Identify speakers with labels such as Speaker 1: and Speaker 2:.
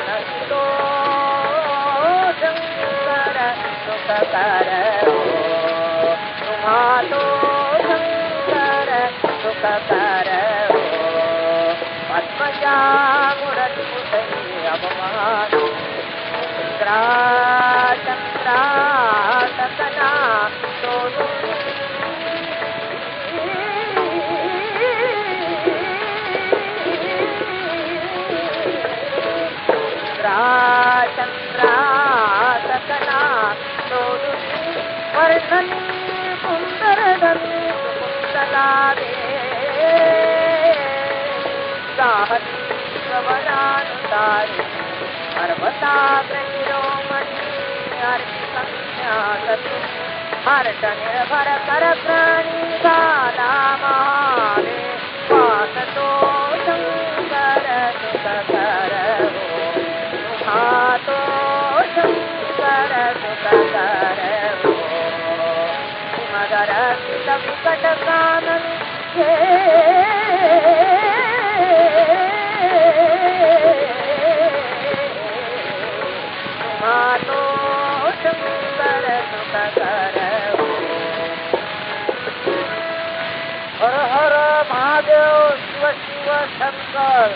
Speaker 1: नस्तो शङ्कर सुखकर तुम्हारो शङ्कर सुखकर पद्मजा मुरति अवमान चन्द्रा कवनानुसारी पर्वताग्रशिरोमणि हर्षसंज्ञातु हर्ष निर्भर कर प्राणी बाला माले वासतो शङ्कर सुखकर हर हर महादेव शिव शिव शङ्कर